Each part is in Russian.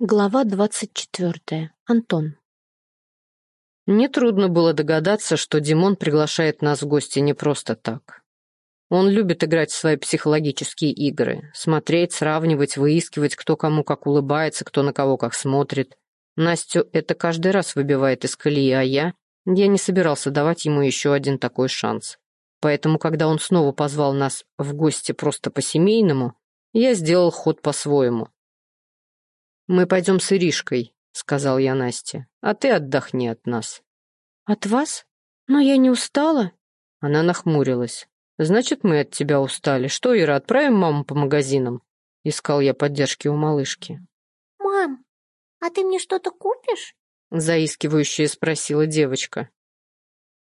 Глава двадцать четвертая. Антон. Нетрудно было догадаться, что Димон приглашает нас в гости не просто так. Он любит играть в свои психологические игры, смотреть, сравнивать, выискивать, кто кому как улыбается, кто на кого как смотрит. Настю это каждый раз выбивает из колеи, а я... Я не собирался давать ему еще один такой шанс. Поэтому, когда он снова позвал нас в гости просто по-семейному, я сделал ход по-своему. «Мы пойдем с Иришкой», — сказал я Насте, — «а ты отдохни от нас». «От вас? Но я не устала». Она нахмурилась. «Значит, мы от тебя устали. Что, Ира, отправим маму по магазинам?» Искал я поддержки у малышки. «Мам, а ты мне что-то купишь?» Заискивающе спросила девочка.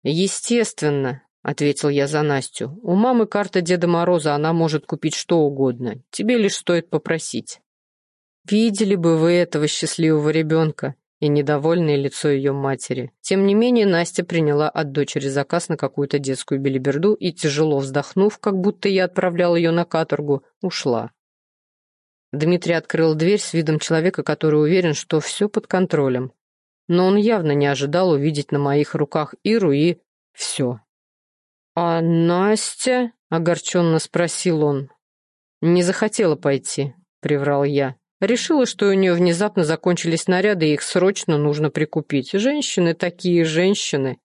«Естественно», — ответил я за Настю. «У мамы карта Деда Мороза, она может купить что угодно. Тебе лишь стоит попросить». Видели бы вы этого счастливого ребенка и недовольное лицо ее матери. Тем не менее, Настя приняла от дочери заказ на какую-то детскую белиберду и, тяжело вздохнув, как будто я отправлял ее на каторгу, ушла. Дмитрий открыл дверь с видом человека, который уверен, что все под контролем. Но он явно не ожидал увидеть на моих руках Иру и все. «А Настя?» — огорченно спросил он. «Не захотела пойти», — приврал я. Решила, что у нее внезапно закончились наряды, и их срочно нужно прикупить. Женщины такие женщины.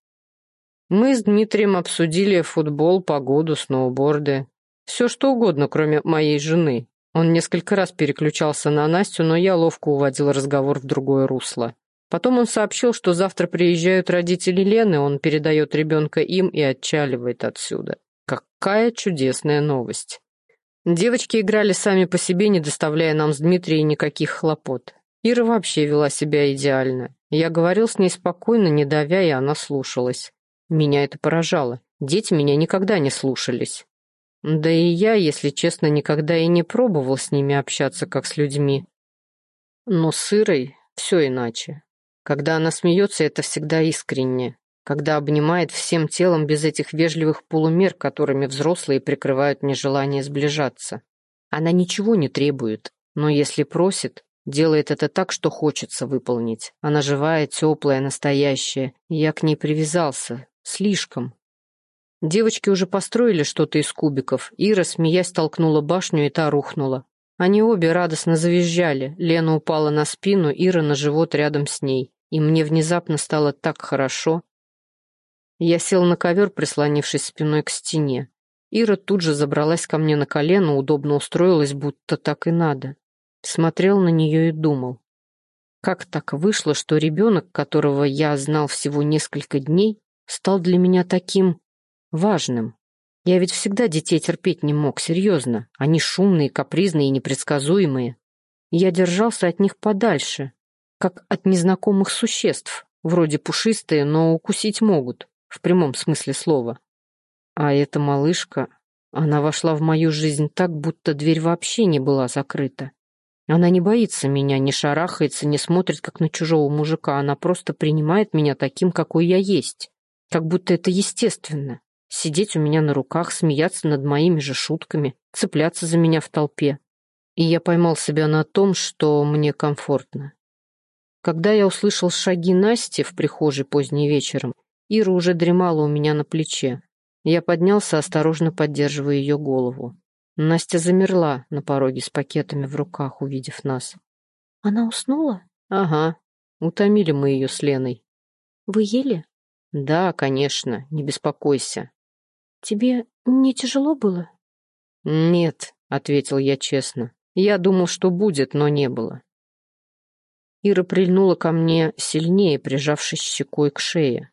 Мы с Дмитрием обсудили футбол, погоду, сноуборды. Все что угодно, кроме моей жены. Он несколько раз переключался на Настю, но я ловко уводил разговор в другое русло. Потом он сообщил, что завтра приезжают родители Лены, он передает ребенка им и отчаливает отсюда. Какая чудесная новость. Девочки играли сами по себе, не доставляя нам с Дмитрием никаких хлопот. Ира вообще вела себя идеально. Я говорил с ней спокойно, не давя, и она слушалась. Меня это поражало. Дети меня никогда не слушались. Да и я, если честно, никогда и не пробовал с ними общаться, как с людьми. Но с Ирой все иначе. Когда она смеется, это всегда искренне когда обнимает всем телом без этих вежливых полумер, которыми взрослые прикрывают нежелание сближаться. Она ничего не требует, но если просит, делает это так, что хочется выполнить. Она живая, теплая, настоящая. Я к ней привязался. Слишком. Девочки уже построили что-то из кубиков. Ира, смеясь, толкнула башню, и та рухнула. Они обе радостно завизжали. Лена упала на спину, Ира на живот рядом с ней. И мне внезапно стало так хорошо. Я сел на ковер, прислонившись спиной к стене. Ира тут же забралась ко мне на колено, удобно устроилась, будто так и надо. Смотрел на нее и думал. Как так вышло, что ребенок, которого я знал всего несколько дней, стал для меня таким важным? Я ведь всегда детей терпеть не мог, серьезно. Они шумные, капризные и непредсказуемые. Я держался от них подальше, как от незнакомых существ, вроде пушистые, но укусить могут в прямом смысле слова. А эта малышка, она вошла в мою жизнь так, будто дверь вообще не была закрыта. Она не боится меня, не шарахается, не смотрит, как на чужого мужика. Она просто принимает меня таким, какой я есть. Как будто это естественно. Сидеть у меня на руках, смеяться над моими же шутками, цепляться за меня в толпе. И я поймал себя на том, что мне комфортно. Когда я услышал шаги Насти в прихожей поздней вечером, Ира уже дремала у меня на плече. Я поднялся, осторожно поддерживая ее голову. Настя замерла на пороге с пакетами в руках, увидев нас. «Она уснула?» «Ага. Утомили мы ее с Леной». «Вы ели?» «Да, конечно. Не беспокойся». «Тебе не тяжело было?» «Нет», — ответил я честно. «Я думал, что будет, но не было». Ира прильнула ко мне сильнее, прижавшись щекой к шее.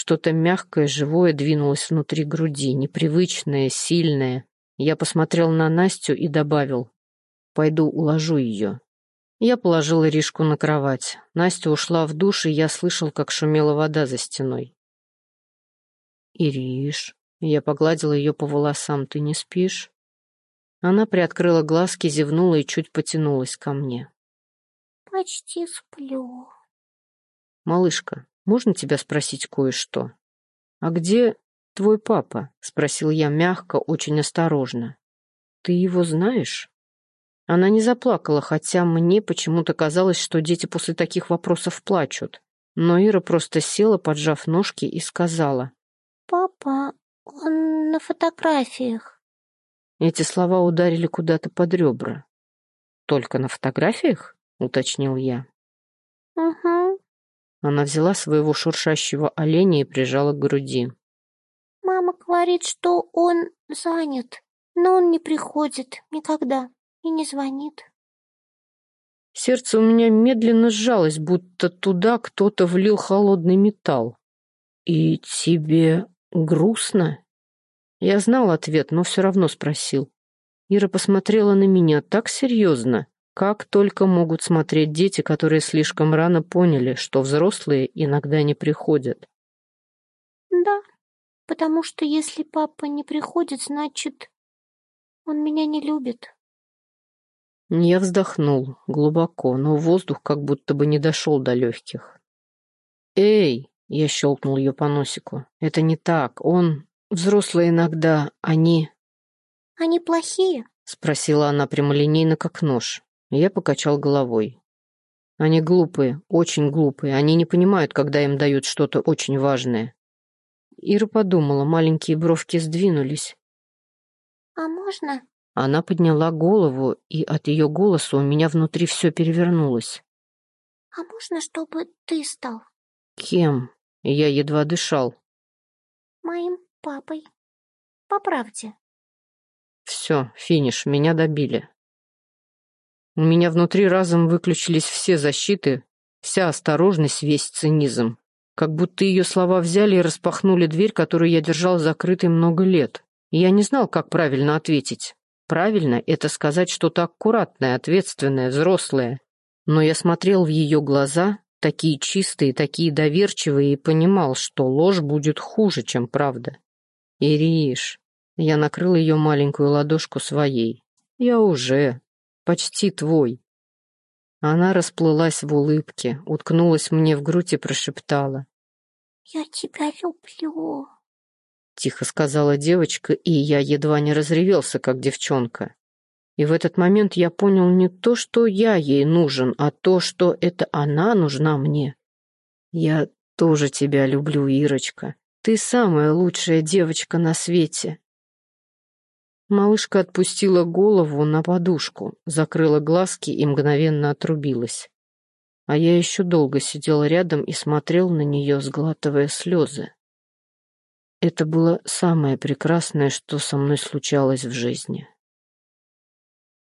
Что-то мягкое, живое двинулось внутри груди, непривычное, сильное. Я посмотрел на Настю и добавил, «Пойду уложу ее». Я положил Иришку на кровать. Настя ушла в душ, и я слышал, как шумела вода за стеной. «Ириш», я погладил ее по волосам, «ты не спишь?» Она приоткрыла глазки, зевнула и чуть потянулась ко мне. «Почти сплю». «Малышка, можно тебя спросить кое-что?» «А где твой папа?» — спросил я мягко, очень осторожно. «Ты его знаешь?» Она не заплакала, хотя мне почему-то казалось, что дети после таких вопросов плачут. Но Ира просто села, поджав ножки, и сказала. «Папа, он на фотографиях». Эти слова ударили куда-то под ребра. «Только на фотографиях?» — уточнил я. Она взяла своего шуршащего оленя и прижала к груди. «Мама говорит, что он занят, но он не приходит никогда и не звонит». Сердце у меня медленно сжалось, будто туда кто-то влил холодный металл. «И тебе грустно?» Я знал ответ, но все равно спросил. Ира посмотрела на меня так серьезно, как только могут смотреть дети, которые слишком рано поняли, что взрослые иногда не приходят. «Да, потому что если папа не приходит, значит, он меня не любит». Я вздохнул глубоко, но воздух как будто бы не дошел до легких. «Эй!» — я щелкнул ее по носику. «Это не так. Он... Взрослые иногда, они...» «Они плохие?» — спросила она прямолинейно, как нож. Я покачал головой. «Они глупые, очень глупые. Они не понимают, когда им дают что-то очень важное». Ира подумала, маленькие бровки сдвинулись. «А можно?» Она подняла голову, и от ее голоса у меня внутри все перевернулось. «А можно, чтобы ты стал?» «Кем?» Я едва дышал. «Моим папой. По правде». Все, финиш, меня добили. У меня внутри разом выключились все защиты, вся осторожность, весь цинизм. Как будто ее слова взяли и распахнули дверь, которую я держал закрытой много лет. Я не знал, как правильно ответить. Правильно — это сказать что-то аккуратное, ответственное, взрослое. Но я смотрел в ее глаза, такие чистые, такие доверчивые, и понимал, что ложь будет хуже, чем правда. «Ириш», я накрыл ее маленькую ладошку своей. «Я уже, почти твой». Она расплылась в улыбке, уткнулась мне в грудь и прошептала. «Я тебя люблю». Тихо сказала девочка, и я едва не разревелся, как девчонка. И в этот момент я понял не то, что я ей нужен, а то, что это она нужна мне. Я тоже тебя люблю, Ирочка. Ты самая лучшая девочка на свете. Малышка отпустила голову на подушку, закрыла глазки и мгновенно отрубилась. А я еще долго сидел рядом и смотрел на нее, сглатывая слезы. Это было самое прекрасное, что со мной случалось в жизни.